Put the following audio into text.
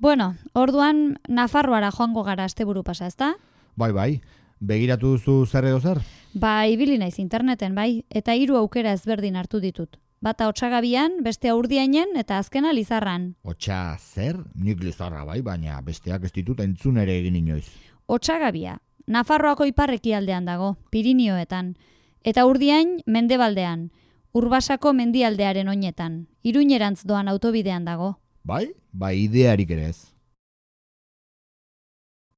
Bueno, orduan Nafarroara joango gara asteburu pasa, ezta? Bai, bai, begiratu duzu zer edo zer? Ba, ibili naiz interneten, bai, eta hiru aukera ezberdin hartu ditut. Bata otsagabian, bestea urdiainen eta azkena lizarran. Otsa zer? Nik lizarra bai, baina besteak ez ditut entzun ere egin inoiz. Otsagabia, Nafarroako iparreki aldean dago, Pirinioetan, eta urdiain mendebaldean, Urbasako mendialdearen oinetan, iruinerantz doan autobidean dago. Bai? Bai, idearik ere ez.